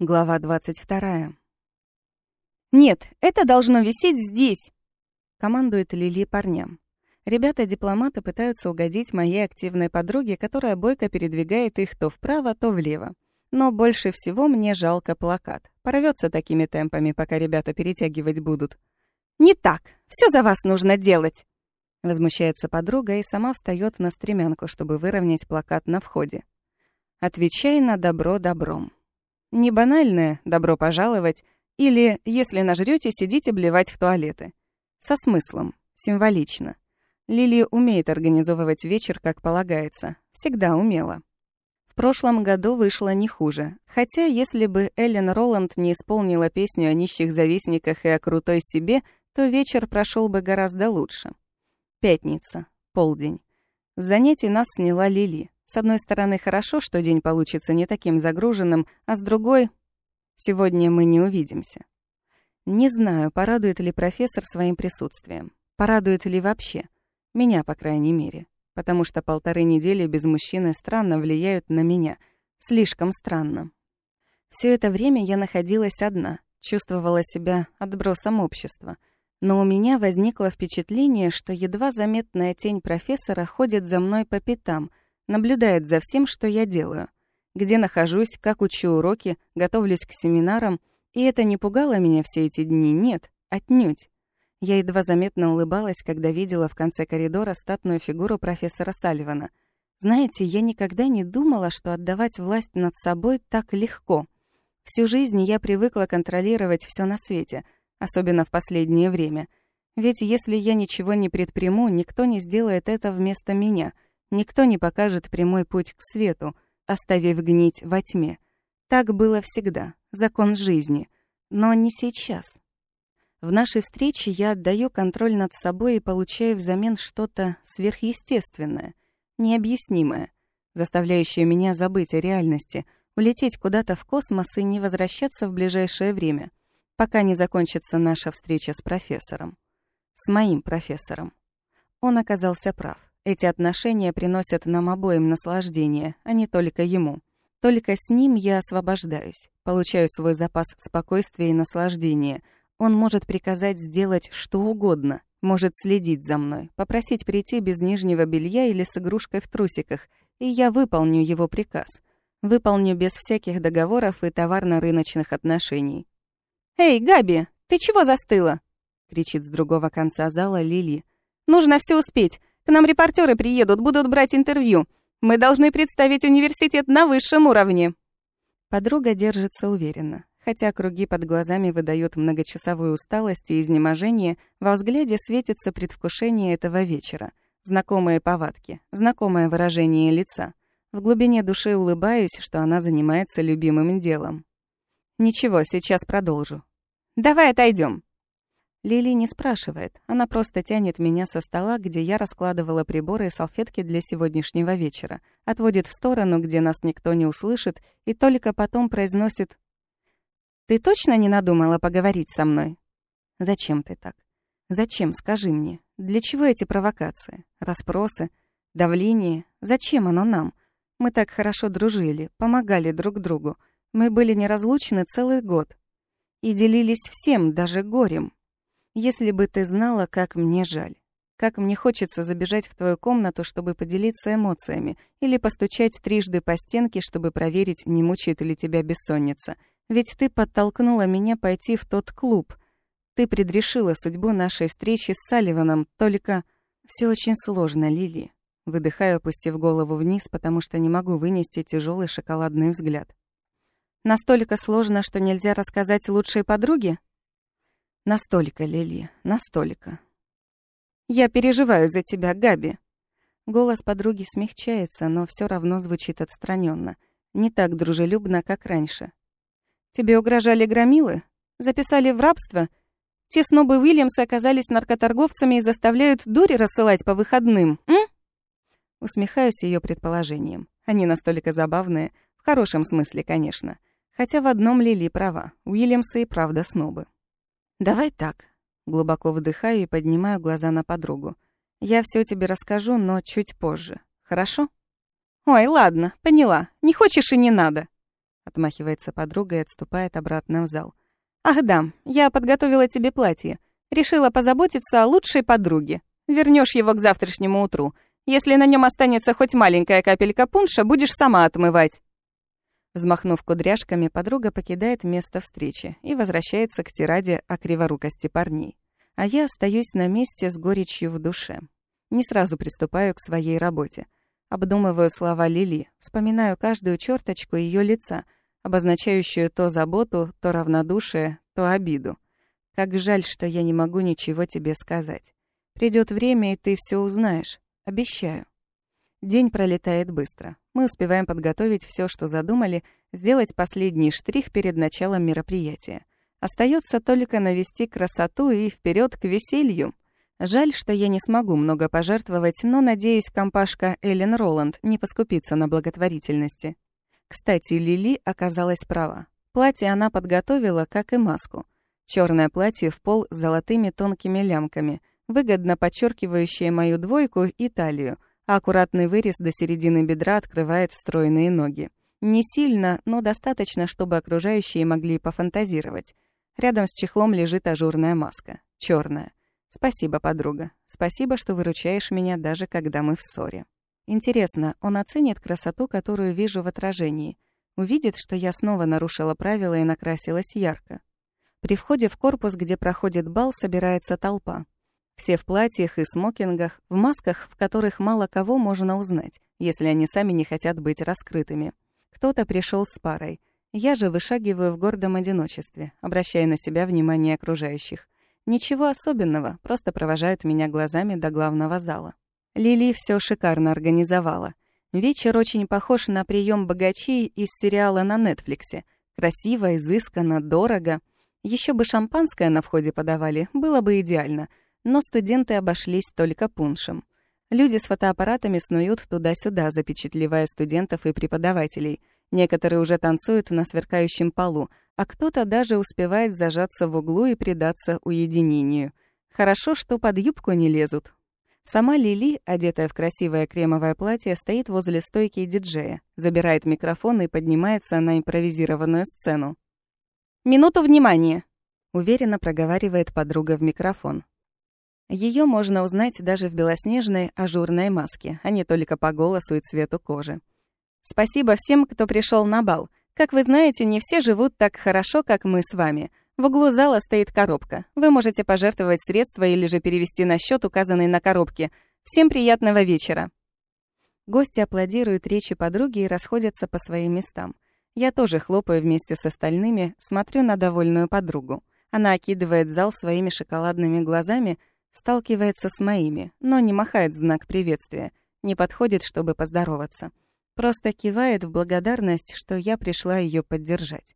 Глава 22. «Нет, это должно висеть здесь!» — командует Лили парням. Ребята-дипломаты пытаются угодить моей активной подруге, которая бойко передвигает их то вправо, то влево. Но больше всего мне жалко плакат. Порвётся такими темпами, пока ребята перетягивать будут. «Не так! Все за вас нужно делать!» Возмущается подруга и сама встает на стремянку, чтобы выровнять плакат на входе. «Отвечай на добро добром». Не банальное «добро пожаловать» или «если нажрёте, сидите блевать в туалеты». Со смыслом, символично. Лили умеет организовывать вечер, как полагается. Всегда умела. В прошлом году вышло не хуже. Хотя, если бы Эллен Роланд не исполнила песню о нищих завистниках и о крутой себе, то вечер прошел бы гораздо лучше. Пятница. Полдень. С занятий нас сняла Лили. С одной стороны, хорошо, что день получится не таким загруженным, а с другой... Сегодня мы не увидимся. Не знаю, порадует ли профессор своим присутствием. Порадует ли вообще. Меня, по крайней мере. Потому что полторы недели без мужчины странно влияют на меня. Слишком странно. Все это время я находилась одна, чувствовала себя отбросом общества. Но у меня возникло впечатление, что едва заметная тень профессора ходит за мной по пятам — наблюдает за всем, что я делаю. Где нахожусь, как учу уроки, готовлюсь к семинарам. И это не пугало меня все эти дни, нет, отнюдь. Я едва заметно улыбалась, когда видела в конце коридора статную фигуру профессора Салливана. Знаете, я никогда не думала, что отдавать власть над собой так легко. Всю жизнь я привыкла контролировать все на свете, особенно в последнее время. Ведь если я ничего не предприму, никто не сделает это вместо меня — Никто не покажет прямой путь к свету, оставив гнить во тьме. Так было всегда, закон жизни. Но не сейчас. В нашей встрече я отдаю контроль над собой и получаю взамен что-то сверхъестественное, необъяснимое, заставляющее меня забыть о реальности, улететь куда-то в космос и не возвращаться в ближайшее время, пока не закончится наша встреча с профессором. С моим профессором. Он оказался прав. Эти отношения приносят нам обоим наслаждение, а не только ему. Только с ним я освобождаюсь, получаю свой запас спокойствия и наслаждения. Он может приказать сделать что угодно, может следить за мной, попросить прийти без нижнего белья или с игрушкой в трусиках, и я выполню его приказ. Выполню без всяких договоров и товарно-рыночных отношений. «Эй, Габи, ты чего застыла?» — кричит с другого конца зала Лили. «Нужно все успеть. К нам репортеры приедут, будут брать интервью. Мы должны представить университет на высшем уровне». Подруга держится уверенно. Хотя круги под глазами выдают многочасовую усталость и изнеможение, во взгляде светится предвкушение этого вечера. Знакомые повадки, знакомое выражение лица. В глубине души улыбаюсь, что она занимается любимым делом. «Ничего, сейчас продолжу. Давай отойдем. Лили не спрашивает, она просто тянет меня со стола, где я раскладывала приборы и салфетки для сегодняшнего вечера, отводит в сторону, где нас никто не услышит, и только потом произносит «Ты точно не надумала поговорить со мной?» «Зачем ты так? Зачем, скажи мне? Для чего эти провокации? Распросы? Давление? Зачем оно нам? Мы так хорошо дружили, помогали друг другу. Мы были неразлучны целый год. И делились всем, даже горем, если бы ты знала, как мне жаль. Как мне хочется забежать в твою комнату, чтобы поделиться эмоциями, или постучать трижды по стенке, чтобы проверить, не мучает ли тебя бессонница. Ведь ты подтолкнула меня пойти в тот клуб. Ты предрешила судьбу нашей встречи с Салливаном, только... все очень сложно, Лили. Выдыхаю, опустив голову вниз, потому что не могу вынести тяжелый шоколадный взгляд. Настолько сложно, что нельзя рассказать лучшей подруге? Настолько, Лили, настолько. Я переживаю за тебя, Габи. Голос подруги смягчается, но все равно звучит отстраненно, не так дружелюбно, как раньше. Тебе угрожали громилы? Записали в рабство? Те снобы Уильямса оказались наркоторговцами и заставляют дури рассылать по выходным, м? Усмехаюсь ее предположением. Они настолько забавные, в хорошем смысле, конечно. Хотя в одном Лили права, Уильямсы и правда снобы. «Давай так». Глубоко вдыхаю и поднимаю глаза на подругу. «Я все тебе расскажу, но чуть позже. Хорошо?» «Ой, ладно, поняла. Не хочешь и не надо». Отмахивается подруга и отступает обратно в зал. «Ах да, я подготовила тебе платье. Решила позаботиться о лучшей подруге. Вернешь его к завтрашнему утру. Если на нем останется хоть маленькая капелька пунша, будешь сама отмывать». Взмахнув кудряшками, подруга покидает место встречи и возвращается к тираде о криворукости парней. А я остаюсь на месте с горечью в душе. Не сразу приступаю к своей работе. Обдумываю слова Лили, вспоминаю каждую черточку ее лица, обозначающую то заботу, то равнодушие, то обиду. Как жаль, что я не могу ничего тебе сказать. Придет время, и ты все узнаешь. Обещаю. День пролетает быстро. Мы успеваем подготовить все, что задумали, сделать последний штрих перед началом мероприятия. Остается только навести красоту и вперед к веселью. Жаль, что я не смогу много пожертвовать, но, надеюсь, компашка Эллен Роланд не поскупится на благотворительности. Кстати, Лили оказалась права. Платье она подготовила, как и маску. Черное платье в пол с золотыми тонкими лямками, выгодно подчеркивающее мою двойку и талию, аккуратный вырез до середины бедра открывает стройные ноги. Не сильно, но достаточно, чтобы окружающие могли пофантазировать. Рядом с чехлом лежит ажурная маска, черная. Спасибо, подруга. Спасибо, что выручаешь меня даже когда мы в ссоре. Интересно, он оценит красоту, которую вижу в отражении. Увидит, что я снова нарушила правила и накрасилась ярко. При входе в корпус, где проходит бал, собирается толпа. Все в платьях и смокингах, в масках, в которых мало кого можно узнать, если они сами не хотят быть раскрытыми. Кто-то пришел с парой. Я же вышагиваю в гордом одиночестве, обращая на себя внимание окружающих. Ничего особенного, просто провожают меня глазами до главного зала. Лили все шикарно организовала. Вечер очень похож на прием богачей из сериала на Нетфликсе. Красиво, изысканно, дорого. Еще бы шампанское на входе подавали, было бы идеально. Но студенты обошлись только пуншем. Люди с фотоаппаратами снуют туда-сюда, запечатлевая студентов и преподавателей. Некоторые уже танцуют на сверкающем полу, а кто-то даже успевает зажаться в углу и предаться уединению. Хорошо, что под юбку не лезут. Сама Лили, одетая в красивое кремовое платье, стоит возле стойки диджея, забирает микрофон и поднимается на импровизированную сцену. «Минуту внимания!» — уверенно проговаривает подруга в микрофон. Ее можно узнать даже в белоснежной ажурной маске, а не только по голосу и цвету кожи. Спасибо всем, кто пришел на бал. Как вы знаете, не все живут так хорошо, как мы с вами. В углу зала стоит коробка. Вы можете пожертвовать средства или же перевести на счет, указанный на коробке. Всем приятного вечера. Гости аплодируют речи подруги и расходятся по своим местам. Я тоже хлопаю вместе с остальными, смотрю на довольную подругу. Она окидывает зал своими шоколадными глазами, сталкивается с моими, но не махает знак приветствия, не подходит, чтобы поздороваться. Просто кивает в благодарность, что я пришла ее поддержать.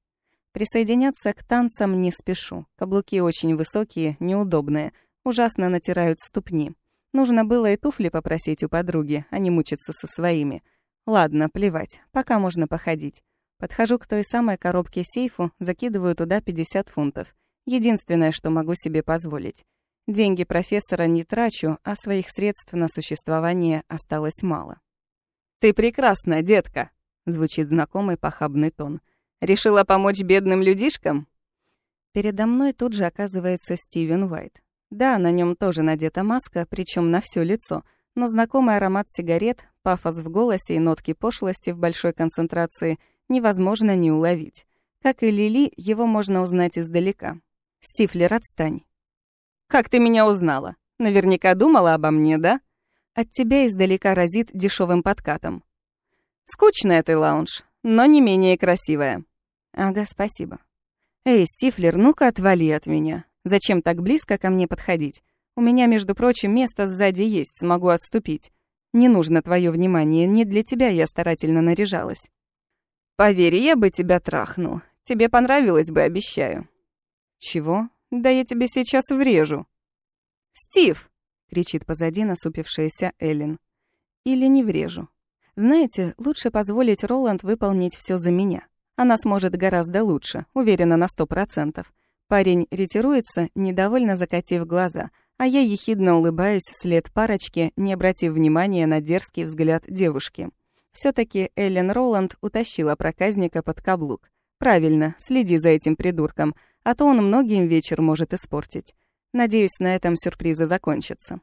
Присоединяться к танцам не спешу. Каблуки очень высокие, неудобные, ужасно натирают ступни. Нужно было и туфли попросить у подруги, а не мучиться со своими. Ладно, плевать, пока можно походить. Подхожу к той самой коробке сейфу, закидываю туда 50 фунтов. Единственное, что могу себе позволить. Деньги профессора не трачу, а своих средств на существование осталось мало. «Ты прекрасна, детка!» — звучит знакомый похабный тон. «Решила помочь бедным людишкам?» Передо мной тут же оказывается Стивен Уайт. Да, на нем тоже надета маска, причем на все лицо, но знакомый аромат сигарет, пафос в голосе и нотки пошлости в большой концентрации невозможно не уловить. Как и Лили, его можно узнать издалека. «Стифлер, отстань!» «Как ты меня узнала? Наверняка думала обо мне, да?» От тебя издалека разит дешевым подкатом. Скучная ты, лаунж, но не менее красивая. Ага, спасибо. Эй, Стифлер, ну-ка отвали от меня. Зачем так близко ко мне подходить? У меня, между прочим, место сзади есть, смогу отступить. Не нужно твое внимание, не для тебя я старательно наряжалась. Поверь, я бы тебя трахнул. Тебе понравилось бы, обещаю. Чего? Да я тебе сейчас врежу. Стив! — кричит позади насупившаяся Эллен. «Или не врежу. Знаете, лучше позволить Роланд выполнить все за меня. Она сможет гораздо лучше, уверена на сто процентов. Парень ретируется, недовольно закатив глаза, а я ехидно улыбаюсь вслед парочке, не обратив внимания на дерзкий взгляд девушки. все таки Эллен Роланд утащила проказника под каблук. Правильно, следи за этим придурком, а то он многим вечер может испортить. Надеюсь, на этом сюрпризы закончатся.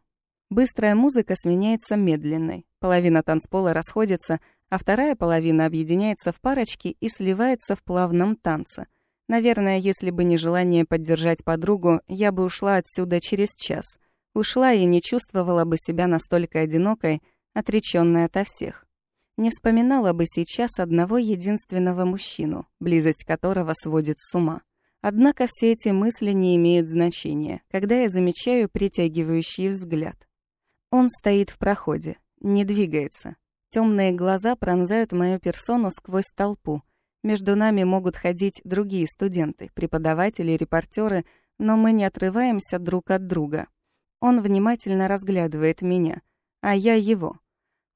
Быстрая музыка сменяется медленной. Половина танцпола расходится, а вторая половина объединяется в парочки и сливается в плавном танце. Наверное, если бы не желание поддержать подругу, я бы ушла отсюда через час. Ушла и не чувствовала бы себя настолько одинокой, отречённой ото всех. Не вспоминала бы сейчас одного единственного мужчину, близость которого сводит с ума. Однако все эти мысли не имеют значения, когда я замечаю притягивающий взгляд. Он стоит в проходе, не двигается. Темные глаза пронзают мою персону сквозь толпу — между нами могут ходить другие студенты, преподаватели, репортеры, но мы не отрываемся друг от друга. Он внимательно разглядывает меня, а я его.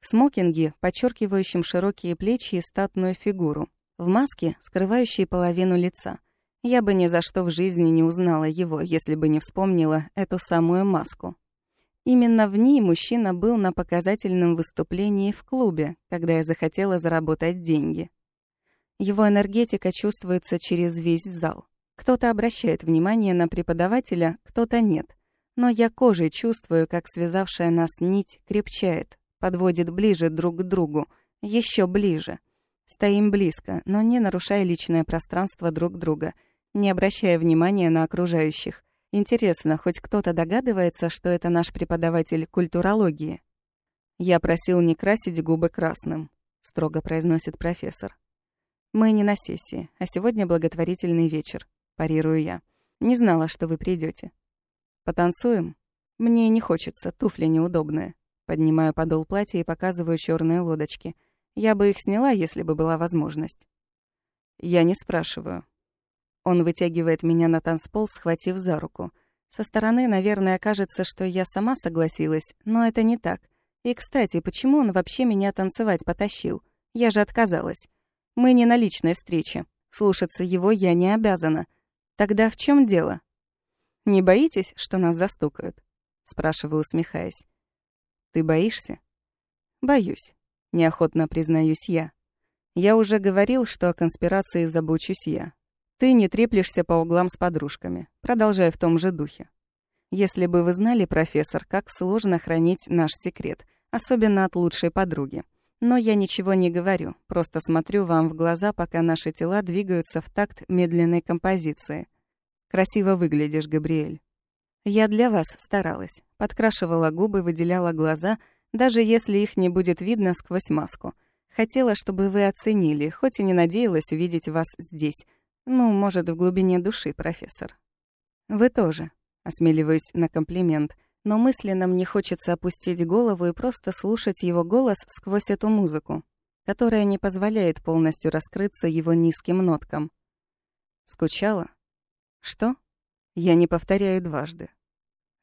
В смокинге, подчеркивающем широкие плечи и статную фигуру. В маске, скрывающей половину лица. Я бы ни за что в жизни не узнала его, если бы не вспомнила эту самую маску. Именно в ней мужчина был на показательном выступлении в клубе, когда я захотела заработать деньги. Его энергетика чувствуется через весь зал. Кто-то обращает внимание на преподавателя, кто-то нет. Но я кожей чувствую, как связавшая нас нить крепчает, подводит ближе друг к другу, еще ближе. Стоим близко, но не нарушая личное пространство друг друга, не обращая внимания на окружающих. Интересно, хоть кто-то догадывается, что это наш преподаватель культурологии? «Я просил не красить губы красным», — строго произносит профессор. «Мы не на сессии, а сегодня благотворительный вечер», — парирую я. «Не знала, что вы придете. «Потанцуем?» «Мне не хочется, туфли неудобные». Поднимаю подол платья и показываю черные лодочки. Я бы их сняла, если бы была возможность. Я не спрашиваю. Он вытягивает меня на танцпол, схватив за руку. Со стороны, наверное, кажется, что я сама согласилась, но это не так. И, кстати, почему он вообще меня танцевать потащил? Я же отказалась. Мы не на личной встрече. Слушаться его я не обязана. Тогда в чем дело? Не боитесь, что нас застукают? Спрашиваю, усмехаясь. Ты боишься? Боюсь. Неохотно признаюсь я. Я уже говорил, что о конспирации забочусь я. Ты не треплешься по углам с подружками. Продолжай в том же духе. Если бы вы знали, профессор, как сложно хранить наш секрет, особенно от лучшей подруги. Но я ничего не говорю, просто смотрю вам в глаза, пока наши тела двигаются в такт медленной композиции. Красиво выглядишь, Габриэль. Я для вас старалась. Подкрашивала губы, выделяла глаза, даже если их не будет видно сквозь маску. Хотела, чтобы вы оценили, хоть и не надеялась увидеть вас здесь. Ну, может, в глубине души, профессор. Вы тоже. Осмеливаюсь на комплимент — но мысленно мне хочется опустить голову и просто слушать его голос сквозь эту музыку, которая не позволяет полностью раскрыться его низким ноткам. Скучала? Что? Я не повторяю дважды.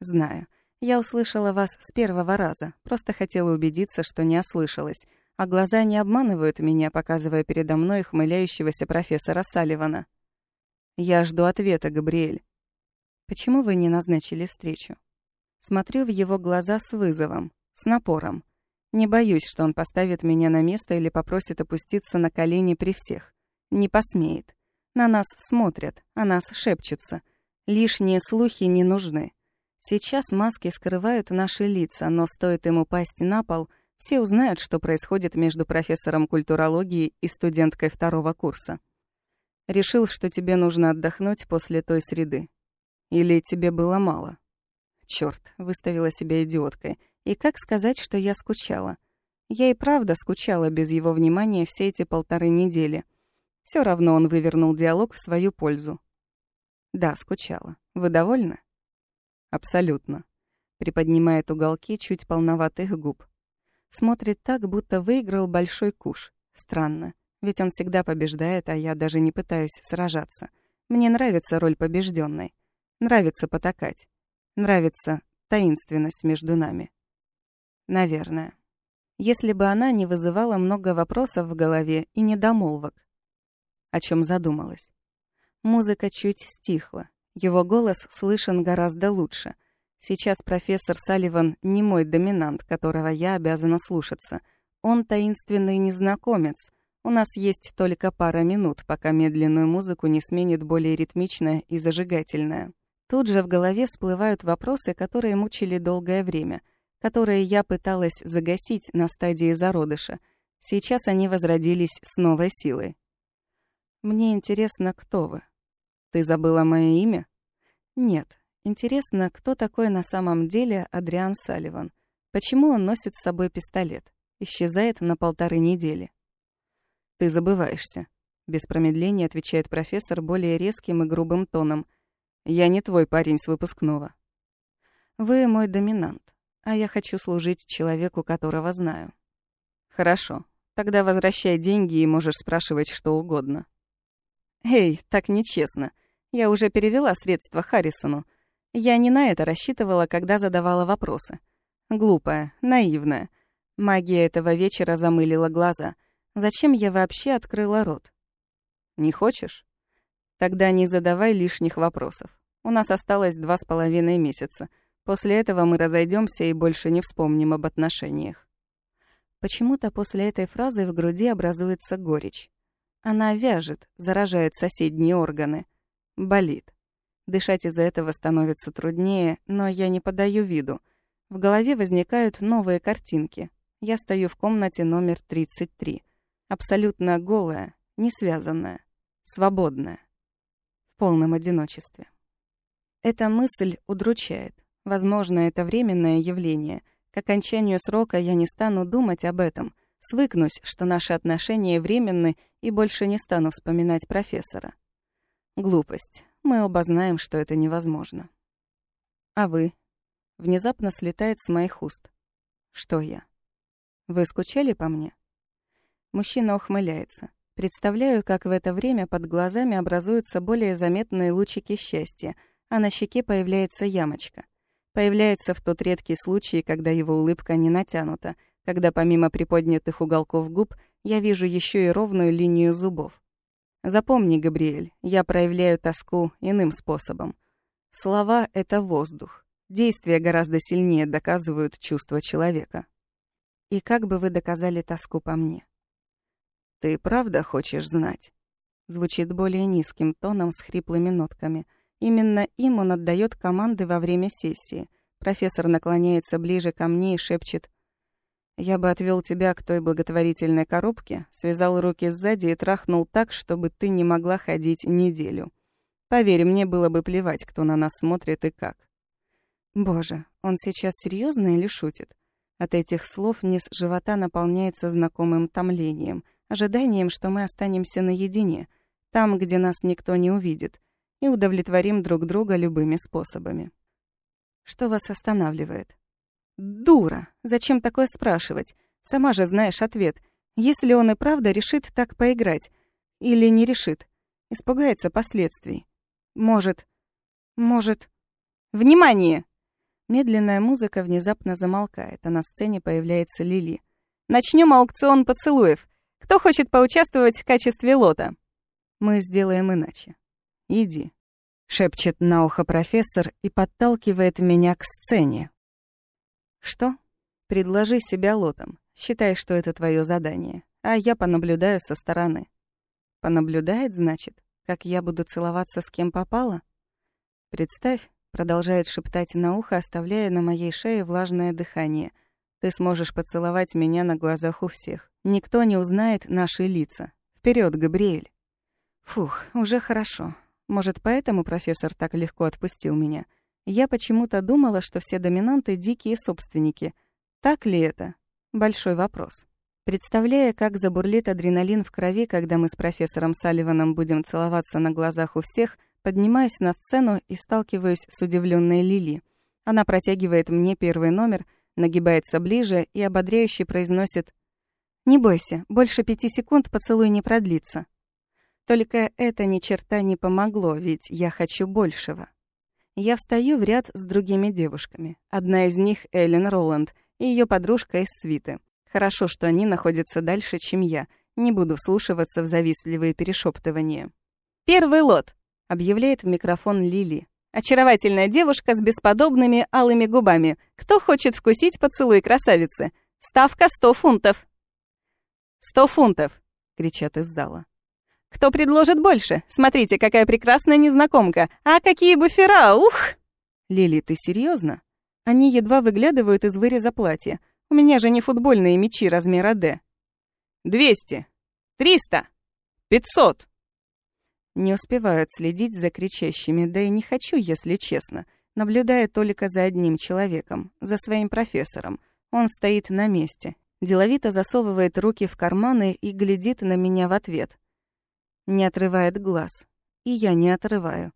Знаю. Я услышала вас с первого раза, просто хотела убедиться, что не ослышалась, а глаза не обманывают меня, показывая передо мной хмыляющегося профессора Салливана. Я жду ответа, Габриэль. Почему вы не назначили встречу? Смотрю в его глаза с вызовом, с напором. Не боюсь, что он поставит меня на место или попросит опуститься на колени при всех. Не посмеет. На нас смотрят, о нас шепчутся. Лишние слухи не нужны. Сейчас маски скрывают наши лица, но стоит им упасть на пол, все узнают, что происходит между профессором культурологии и студенткой второго курса. Решил, что тебе нужно отдохнуть после той среды. Или тебе было мало? Чёрт, выставила себя идиоткой. И как сказать, что я скучала? Я и правда скучала без его внимания все эти полторы недели. Все равно он вывернул диалог в свою пользу. Да, скучала. Вы довольны? Абсолютно. Приподнимает уголки чуть полноватых губ. Смотрит так, будто выиграл большой куш. Странно. Ведь он всегда побеждает, а я даже не пытаюсь сражаться. Мне нравится роль побежденной. Нравится потакать. Нравится таинственность между нами. Наверное. Если бы она не вызывала много вопросов в голове и недомолвок. О чем задумалась. Музыка чуть стихла. Его голос слышен гораздо лучше. Сейчас профессор Салливан не мой доминант, которого я обязана слушаться. Он таинственный незнакомец. У нас есть только пара минут, пока медленную музыку не сменит более ритмичная и зажигательная. Тут же в голове всплывают вопросы, которые мучили долгое время, которые я пыталась загасить на стадии зародыша. Сейчас они возродились с новой силой. Мне интересно, кто вы. Ты забыла мое имя? Нет. Интересно, кто такой на самом деле Адриан Салливан? Почему он носит с собой пистолет? Исчезает на полторы недели. Ты забываешься. Без промедления отвечает профессор более резким и грубым тоном. Я не твой парень с выпускного. Вы мой доминант, а я хочу служить человеку, которого знаю. Хорошо. Тогда возвращай деньги и можешь спрашивать что угодно. Эй, так нечестно. Я уже перевела средства Харрисону. Я не на это рассчитывала, когда задавала вопросы. Глупая, наивная. Магия этого вечера замылила глаза. Зачем я вообще открыла рот? Не хочешь? Тогда не задавай лишних вопросов. У нас осталось два с половиной месяца. После этого мы разойдемся и больше не вспомним об отношениях. Почему-то после этой фразы в груди образуется горечь. Она вяжет, заражает соседние органы. Болит. Дышать из-за этого становится труднее, но я не подаю виду. В голове возникают новые картинки. Я стою в комнате номер 33. Абсолютно голая, не связанная, свободная полном одиночестве. Эта мысль удручает. Возможно, это временное явление. К окончанию срока я не стану думать об этом, свыкнусь, что наши отношения временны и больше не стану вспоминать профессора. Глупость. Мы оба знаем, что это невозможно. А вы? Внезапно слетает с моих уст. Что я? Вы скучали по мне? Мужчина ухмыляется. Представляю, как в это время под глазами образуются более заметные лучики счастья, а на щеке появляется ямочка. Появляется в тот редкий случай, когда его улыбка не натянута, когда помимо приподнятых уголков губ я вижу еще и ровную линию зубов. Запомни, Габриэль, я проявляю тоску иным способом. Слова — это воздух. Действия гораздо сильнее доказывают чувства человека. И как бы вы доказали тоску по мне? «Ты правда хочешь знать?» Звучит более низким тоном с хриплыми нотками. Именно им он отдает команды во время сессии. Профессор наклоняется ближе ко мне и шепчет. «Я бы отвел тебя к той благотворительной коробке, связал руки сзади и трахнул так, чтобы ты не могла ходить неделю. Поверь, мне было бы плевать, кто на нас смотрит и как». Боже, он сейчас серьезно или шутит? От этих слов низ живота наполняется знакомым томлением — ожиданием, что мы останемся наедине, там, где нас никто не увидит, и удовлетворим друг друга любыми способами. Что вас останавливает? Дура! Зачем такое спрашивать? Сама же знаешь ответ. Если он и правда решит так поиграть. Или не решит. Испугается последствий. Может... Может... Внимание! Медленная музыка внезапно замолкает, а на сцене появляется Лили. Начнем аукцион поцелуев. Кто хочет поучаствовать в качестве лота? Мы сделаем иначе. Иди. Шепчет на ухо профессор и подталкивает меня к сцене. Что? Предложи себя лотом. Считай, что это твое задание. А я понаблюдаю со стороны. Понаблюдает, значит, как я буду целоваться с кем попало? Представь, продолжает шептать на ухо, оставляя на моей шее влажное дыхание. Ты сможешь поцеловать меня на глазах у всех. Никто не узнает наши лица. Вперед, Габриэль. Фух, уже хорошо. Может, поэтому профессор так легко отпустил меня. Я почему-то думала, что все доминанты — дикие собственники. Так ли это? Большой вопрос. Представляя, как забурлит адреналин в крови, когда мы с профессором Салливаном будем целоваться на глазах у всех, поднимаюсь на сцену и сталкиваюсь с удивленной Лили. Она протягивает мне первый номер, нагибается ближе и ободряюще произносит не бойся, больше пяти секунд поцелуй не продлится. Только это ни черта не помогло, ведь я хочу большего. Я встаю в ряд с другими девушками. Одна из них — Эллен Роланд и ее подружка из свиты. Хорошо, что они находятся дальше, чем я. Не буду вслушиваться в завистливые перешептывания. «Первый лот!» — объявляет в микрофон Лили. «Очаровательная девушка с бесподобными алыми губами. Кто хочет вкусить поцелуй красавицы? Ставка 100 фунтов!» «Сто фунтов!» — кричат из зала. «Кто предложит больше? Смотрите, какая прекрасная незнакомка! А какие буфера! Ух!» «Лили, ты серьезно? Они едва выглядывают из выреза платья. У меня же не футбольные мячи размера «Д». «Двести! Триста! Пятьсот!» Не успеваю следить за кричащими, да и не хочу, если честно, наблюдая только за одним человеком, за своим профессором. Он стоит на месте, деловито засовывает руки в карманы и глядит на меня в ответ. Не отрывает глаз. И я не отрываю.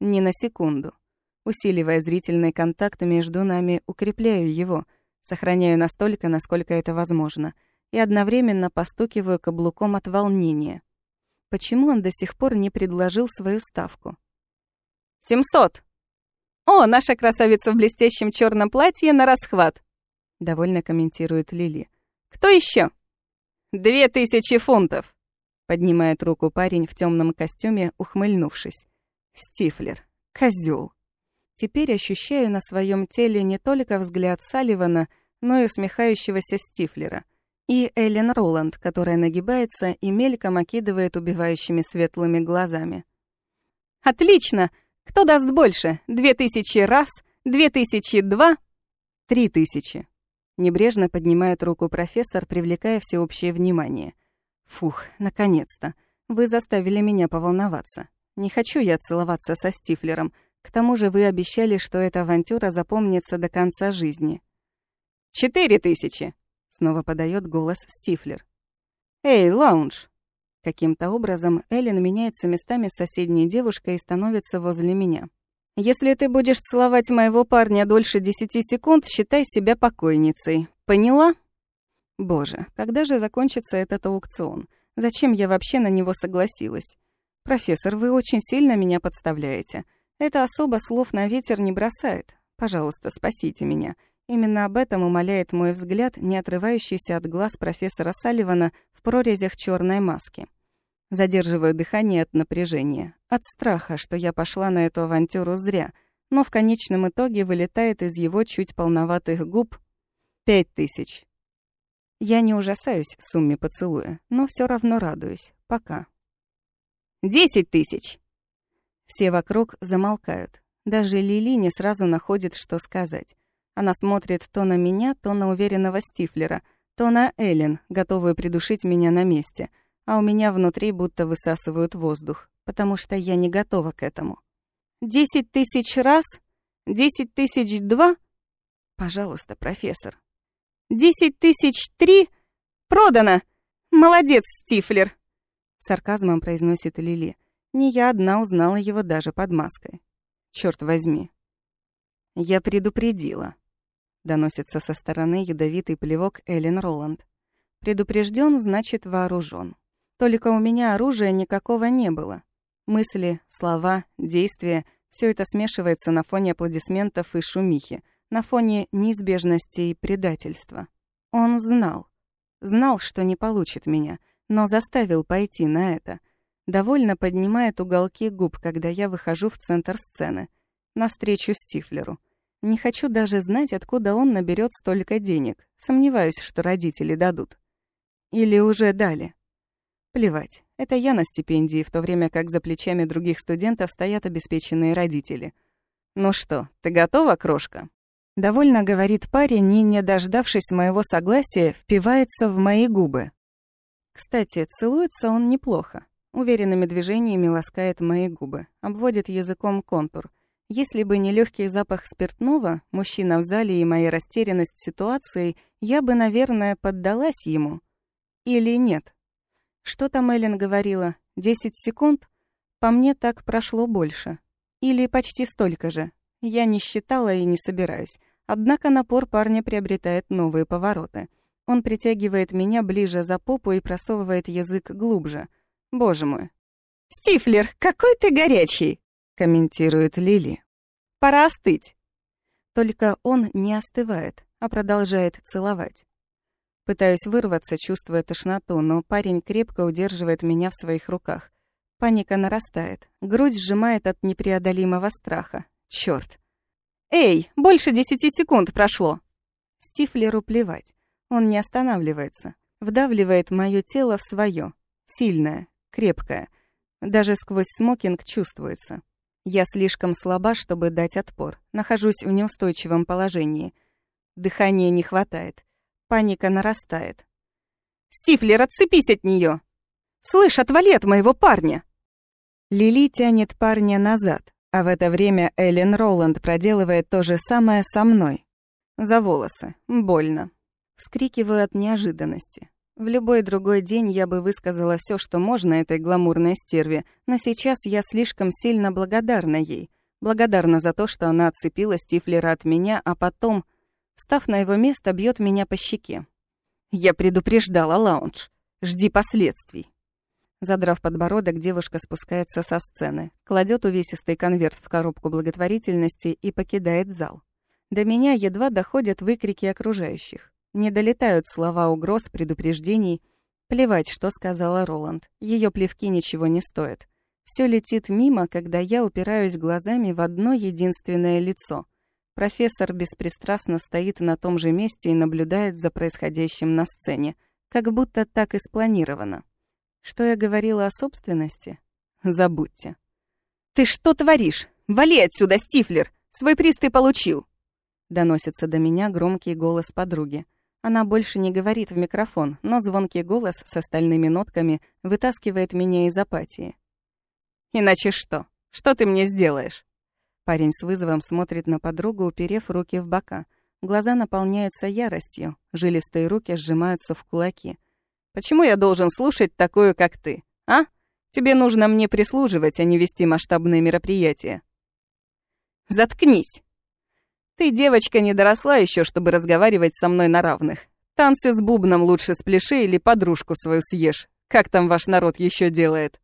Ни на секунду. Усиливая зрительный контакт между нами, укрепляю его, сохраняю настолько, насколько это возможно, и одновременно постукиваю каблуком от волнения. Почему он до сих пор не предложил свою ставку? «Семьсот!» «О, наша красавица в блестящем черном платье на расхват!» — довольно комментирует Лили. «Кто еще? «Две тысячи фунтов!» — поднимает руку парень в темном костюме, ухмыльнувшись. «Стифлер. Козёл. Теперь ощущаю на своем теле не только взгляд Салливана, но и усмехающегося Стифлера. И Эллен Роланд, которая нагибается и мельком окидывает убивающими светлыми глазами. «Отлично! Кто даст больше? Две тысячи раз? Две тысячи два?» «Три тысячи!» Небрежно поднимает руку профессор, привлекая всеобщее внимание. «Фух, наконец-то! Вы заставили меня поволноваться. Не хочу я целоваться со Стифлером, к тому же вы обещали, что эта авантюра запомнится до конца жизни. «Четыре тысячи!» — снова подает голос Стифлер. «Эй, лаунж!» Каким-то образом Эллен меняется местами с соседней девушкой и становится возле меня. «Если ты будешь целовать моего парня дольше десяти секунд, считай себя покойницей. Поняла?» Боже, когда же закончится этот аукцион? Зачем я вообще на него согласилась? Профессор, вы очень сильно меня подставляете. Эта особа слов на ветер не бросает. Пожалуйста, спасите меня. Именно об этом умоляет мой взгляд, не отрывающийся от глаз профессора Салливана в прорезях черной маски. Задерживаю дыхание от напряжения, от страха, что я пошла на эту авантюру зря, но в конечном итоге вылетает из его чуть полноватых губ пять тысяч. Я не ужасаюсь сумме поцелуя, но все равно радуюсь. Пока. «Десять тысяч!» Все вокруг замолкают. Даже Лили не сразу находит, что сказать. Она смотрит то на меня, то на уверенного Стифлера, то на Эллен, готовую придушить меня на месте, а у меня внутри будто высасывают воздух, потому что я не готова к этому. «Десять тысяч раз? Десять тысяч два?» «Пожалуйста, профессор». «Десять тысяч три? Продано! Молодец, Стифлер!» Сарказмом произносит Лили. Не я одна узнала его даже под маской. Черт возьми. Я предупредила. Доносится со стороны ядовитый плевок Эллен Роланд. Предупрежден, значит вооружен. Только у меня оружия никакого не было. Мысли, слова, действия — все это смешивается на фоне аплодисментов и шумихи, на фоне неизбежности и предательства. Он знал. Знал, что не получит меня, но заставил пойти на это — довольно поднимает уголки губ, когда я выхожу в центр сцены, навстречу Стифлеру. Не хочу даже знать, откуда он наберет столько денег. Сомневаюсь, что родители дадут. Или уже дали. Плевать, это я на стипендии, в то время как за плечами других студентов стоят обеспеченные родители. «Ну что, ты готова, крошка?» Довольно говорит парень и, не дождавшись моего согласия, впивается в мои губы. Кстати, целуется он неплохо. Уверенными движениями ласкает мои губы, обводит языком контур. Если бы не легкий запах спиртного, мужчина в зале и моя растерянность ситуацией, я бы, наверное, поддалась ему. Или нет? Что там Эллен говорила? Десять секунд? По мне так прошло больше. Или почти столько же. Я не считала и не собираюсь. Однако напор парня приобретает новые повороты. Он притягивает меня ближе за попу и просовывает язык глубже — Боже мой. «Стифлер, какой ты горячий!» — комментирует Лили. «Пора остыть». Только он не остывает, а продолжает целовать. Пытаюсь вырваться, чувствуя тошноту, но парень крепко удерживает меня в своих руках. Паника нарастает, грудь сжимает от непреодолимого страха. Чёрт. «Эй, больше десяти секунд прошло!» Стифлеру плевать. Он не останавливается. Вдавливает мое тело в свое. Сильное, крепкое. Даже сквозь смокинг чувствуется. Я слишком слаба, чтобы дать отпор. Нахожусь в неустойчивом положении. Дыхания не хватает. Паника нарастает. «Стифлер, отцепись от нее! Слышь, отвали от моего парня!» Лили тянет парня назад, а в это время Эллен Роланд проделывает то же самое со мной. За волосы. Больно. Вскрикиваю от неожиданности. В любой другой день я бы высказала все, что можно этой гламурной стерве, но сейчас я слишком сильно благодарна ей. Благодарна за то, что она отцепила Стифлера от меня, а потом, став на его место, бьет меня по щеке. «Я предупреждала, лаунж. Жди последствий». Задрав подбородок, девушка спускается со сцены, кладет увесистый конверт в коробку благотворительности и покидает зал. До меня едва доходят выкрики окружающих. Не долетают слова угроз, предупреждений. Плевать, что сказала Роланд. Ее плевки ничего не стоят. Все летит мимо, когда я упираюсь глазами в одно единственное лицо. Профессор беспристрастно стоит на том же месте и наблюдает за происходящим на сцене, как будто так и спланировано. Что я говорила о собственности? Забудьте. «Ты что творишь? Вали отсюда, Стифлер! Свой приз ты получил!» Доносится до меня громкий голос подруги. Она больше не говорит в микрофон, но звонкий голос с остальными нотками вытаскивает меня из апатии. «Иначе что? Что ты мне сделаешь?» Парень с вызовом смотрит на подругу, уперев руки в бока. Глаза наполняются яростью, жилистые руки сжимаются в кулаки. «Почему я должен слушать такую, как ты, а? Тебе нужно мне прислуживать, а не вести масштабные мероприятия». «Заткнись!» Ты, девочка, не доросла еще, чтобы разговаривать со мной на равных. Танцы с бубном лучше спляши или подружку свою съешь. Как там ваш народ еще делает?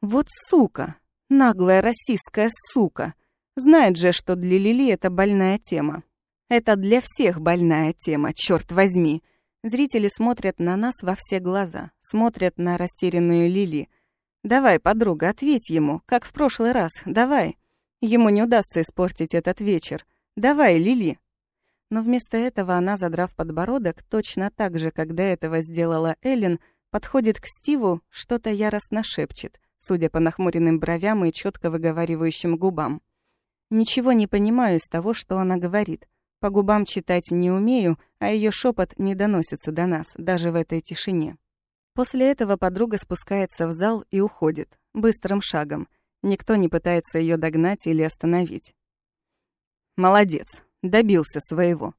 Вот сука, наглая российская сука. Знает же, что для Лили это больная тема. Это для всех больная тема, черт возьми. Зрители смотрят на нас во все глаза, смотрят на растерянную Лили. Давай, подруга, ответь ему, как в прошлый раз, давай. Ему не удастся испортить этот вечер. Давай, Лили!» Но вместо этого она, задрав подбородок, точно так же, как до этого сделала Эллен, подходит к Стиву, что-то яростно шепчет, судя по нахмуренным бровям и четко выговаривающим губам. Ничего не понимаю из того, что она говорит. По губам читать не умею, а ее шепот не доносится до нас, даже в этой тишине. После этого подруга спускается в зал и уходит, быстрым шагом. Никто не пытается ее догнать или остановить. Молодец, добился своего.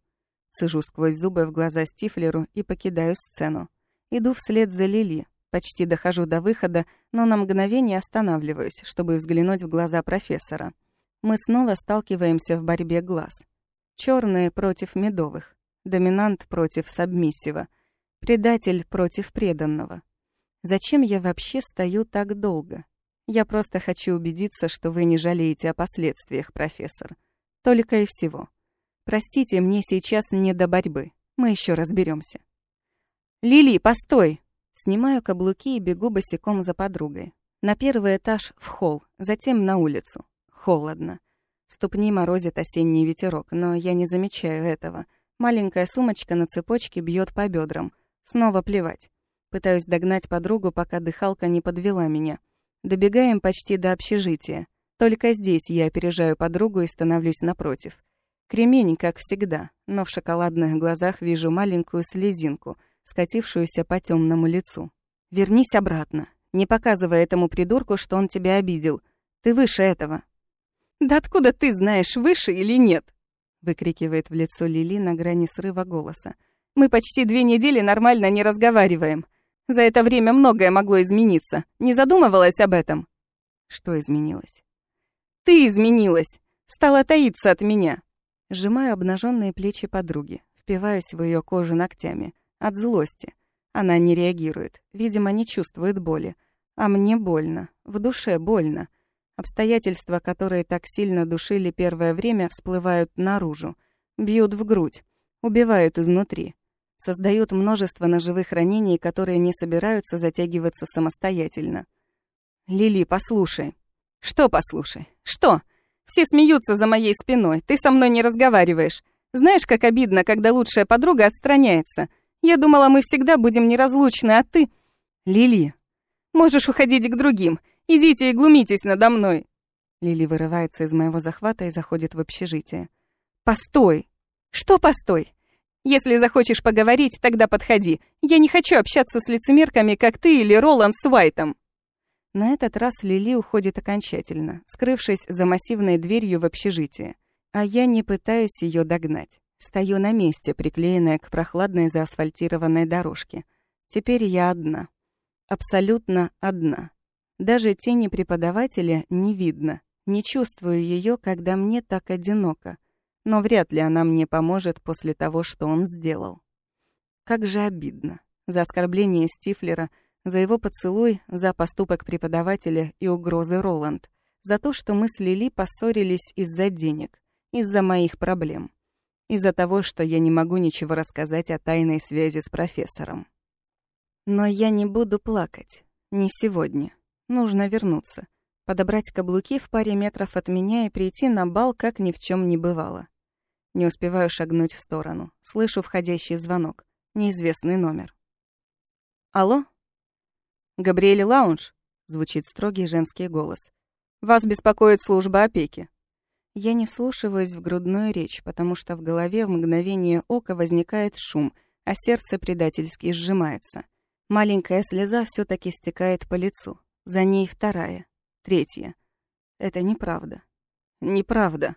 Цежу сквозь зубы в глаза Стифлеру и покидаю сцену. Иду вслед за Лили. Почти дохожу до выхода, но на мгновение останавливаюсь, чтобы взглянуть в глаза профессора. Мы снова сталкиваемся в борьбе глаз. Черные против медовых. Доминант против сабмиссива. Предатель против преданного. Зачем я вообще стою так долго? Я просто хочу убедиться, что вы не жалеете о последствиях, профессор. Только и всего. Простите, мне сейчас не до борьбы. Мы еще разберемся. «Лили, постой!» Снимаю каблуки и бегу босиком за подругой. На первый этаж в холл, затем на улицу. Холодно. Ступни морозит осенний ветерок, но я не замечаю этого. Маленькая сумочка на цепочке бьет по бедрам. Снова плевать. Пытаюсь догнать подругу, пока дыхалка не подвела меня. Добегаем почти до общежития. Только здесь я опережаю подругу и становлюсь напротив. Кремень, как всегда, но в шоколадных глазах вижу маленькую слезинку, скатившуюся по темному лицу. «Вернись обратно. Не показывай этому придурку, что он тебя обидел. Ты выше этого». «Да откуда ты знаешь, выше или нет?» выкрикивает в лицо Лили на грани срыва голоса. «Мы почти две недели нормально не разговариваем. За это время многое могло измениться. Не задумывалась об этом?» «Что изменилось?» Ты изменилась! Стала таиться от меня!» Сжимаю обнаженные плечи подруги, впиваюсь в ее кожу ногтями. От злости. Она не реагирует, видимо, не чувствует боли. А мне больно, в душе больно. Обстоятельства, которые так сильно душили первое время, всплывают наружу. Бьют в грудь, убивают изнутри. Создают множество ножевых ранений, которые не собираются затягиваться самостоятельно. «Лили, послушай». «Что послушай? Что? Все смеются за моей спиной, ты со мной не разговариваешь. Знаешь, как обидно, когда лучшая подруга отстраняется. Я думала, мы всегда будем неразлучны, а ты... Лили, можешь уходить к другим. Идите и глумитесь надо мной. Лили вырывается из моего захвата и заходит в общежитие. Постой! Что постой? Если захочешь поговорить, тогда подходи. Я не хочу общаться с лицемерками, как ты или Роланд с Уайтом. На этот раз Лили уходит окончательно, скрывшись за массивной дверью в общежитие. А я не пытаюсь ее догнать. Стою на месте, приклеенная к прохладной заасфальтированной дорожке. Теперь я одна. Абсолютно одна. Даже тени преподавателя не видно. Не чувствую ее, когда мне так одиноко. Но вряд ли она мне поможет после того, что он сделал. Как же обидно. За оскорбление Стифлера — за его поцелуй, за поступок преподавателя и угрозы Роланд. За то, что мы с Лили поссорились из-за денег, из-за моих проблем. Из-за того, что я не могу ничего рассказать о тайной связи с профессором. Но я не буду плакать. Не сегодня. Нужно вернуться. Подобрать каблуки в паре метров от меня и прийти на бал, как ни в чем не бывало. Не успеваю шагнуть в сторону. Слышу входящий звонок. Неизвестный номер. «Алло?» «Габриэль Лаунж», — звучит строгий женский голос. «Вас беспокоит служба опеки». Я не вслушиваюсь в грудную речь, потому что в голове в мгновение ока возникает шум, а сердце предательски сжимается. Маленькая слеза все таки стекает по лицу. За ней вторая, третья. Это неправда. Неправда.